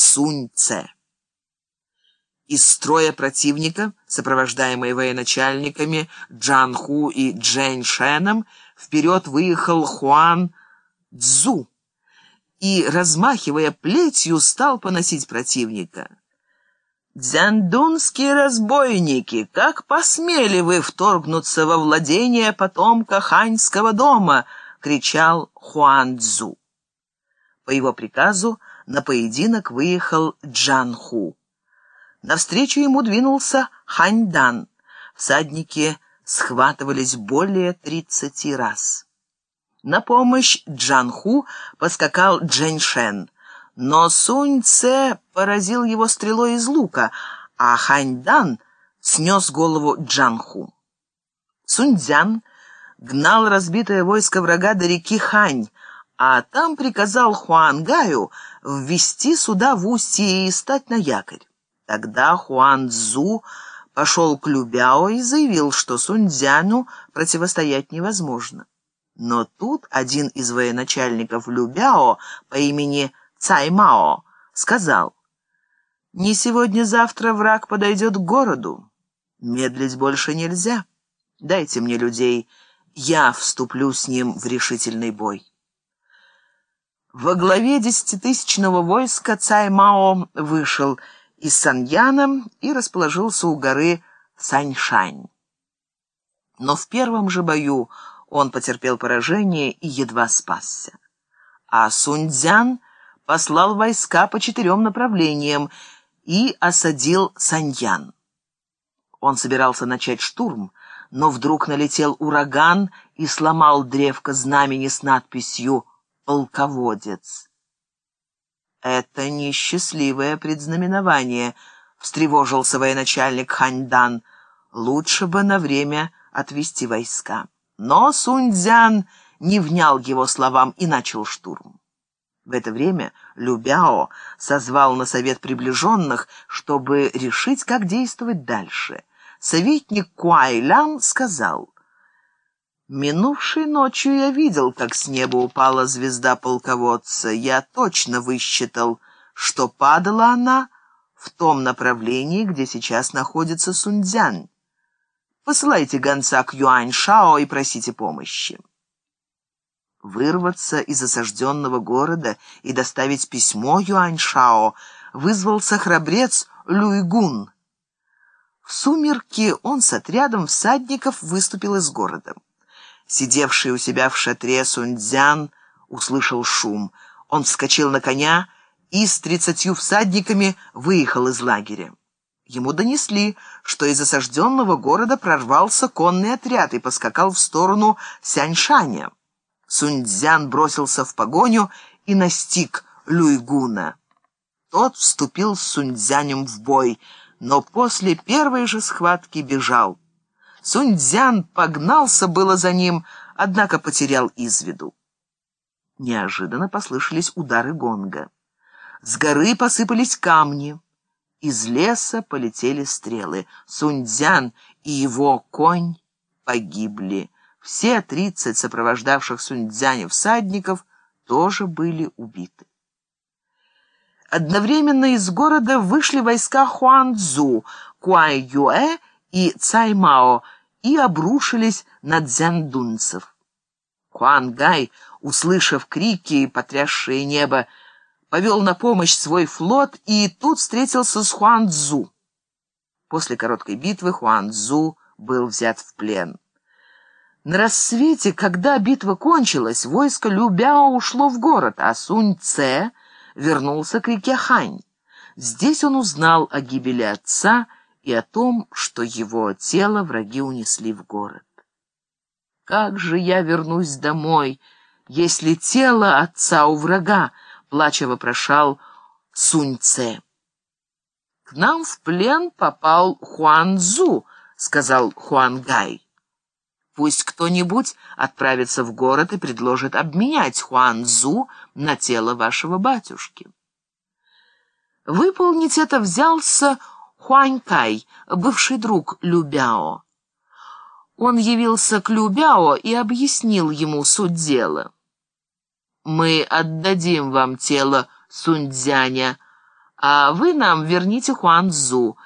Сунь-Це. Из строя противника, сопровождаемый военачальниками Джан Ху и Джэнь Шеном, вперед выехал Хуан Цзу и, размахивая плетью, стал поносить противника. «Дзяндунские разбойники, как посмели вы вторгнуться во владение потомка ханьского дома!» — кричал Хуан Цзу. По его приказу на поединок выехал Джанху. Навстречу ему двинулся Ханьдан. Всадники схватывались более тридцати раз. На помощь Джанху поскакал Джэньшен, но Сунь Це поразил его стрелой из лука, а Ханьдан снес голову Джанху. Суньцзян гнал разбитое войско врага до реки Хань, а там приказал Хуангаю ввести суда в устье и стать на якорь. Тогда Хуан Цзу пошел к Любяо и заявил, что Сунцзяну противостоять невозможно. Но тут один из военачальников Любяо по имени Цаймао сказал, «Не сегодня-завтра враг подойдет к городу. Медлить больше нельзя. Дайте мне людей, я вступлю с ним в решительный бой». Во главе десятитысячного войска Цай Мао вышел из Саньяна и расположился у горы Саньшань. Но в первом же бою он потерпел поражение и едва спасся. А Суньцзян послал войска по четырем направлениям и осадил Саньян. Он собирался начать штурм, но вдруг налетел ураган и сломал древко знамени с надписью полководец. «Это несчастливое предзнаменование», — встревожился военачальник Ханьдан. «Лучше бы на время отвести войска». Но Суньцзян не внял его словам и начал штурм. В это время Любяо созвал на совет приближенных, чтобы решить, как действовать дальше. Советник Куайлян сказал — Минувшей ночью я видел, как с неба упала звезда полководца. Я точно высчитал, что падала она в том направлении, где сейчас находится Сунцзян. Посылайте гонца к Юань-Шао и просите помощи. Вырваться из осажденного города и доставить письмо Юань-Шао вызвался храбрец Люйгун. В сумерки он с отрядом всадников выступил из города. Сидевший у себя в шатре Сунцзян услышал шум. Он вскочил на коня и с тридцатью всадниками выехал из лагеря. Ему донесли, что из осажденного города прорвался конный отряд и поскакал в сторону Сяньшаня. Сунцзян бросился в погоню и настиг Люйгуна. Тот вступил с Сунцзянем в бой, но после первой же схватки бежал. Суньцзян погнался было за ним, однако потерял из виду. Неожиданно послышались удары гонга. С горы посыпались камни. Из леса полетели стрелы. Суньцзян и его конь погибли. Все тридцать сопровождавших Суньцзяня всадников тоже были убиты. Одновременно из города вышли войска Хуанцзу, Куай-Юэ и Цаймао и обрушились на дзяндунцев. Хуангай, услышав крики и потрясшее небо, повел на помощь свой флот и тут встретился с Хуанцзу. После короткой битвы Хуанцзу был взят в плен. На рассвете, когда битва кончилась, войско Любяо ушло в город, а Сунь-Це вернулся к реке Хань. Здесь он узнал о гибели отца и о том, что его тело враги унесли в город. «Как же я вернусь домой, если тело отца у врага?» — плача вопрошал Сунь-Це. «К нам в плен попал Хуан-Цзу», — сказал Хуан-Гай. «Пусть кто-нибудь отправится в город и предложит обменять Хуан-Цзу на тело вашего батюшки». Выполнить это взялся Хуанькай, бывший друг Любяо. Он явился к Любяо и объяснил ему суть дела. «Мы отдадим вам тело Сунцзяня, а вы нам верните Хуанцзу.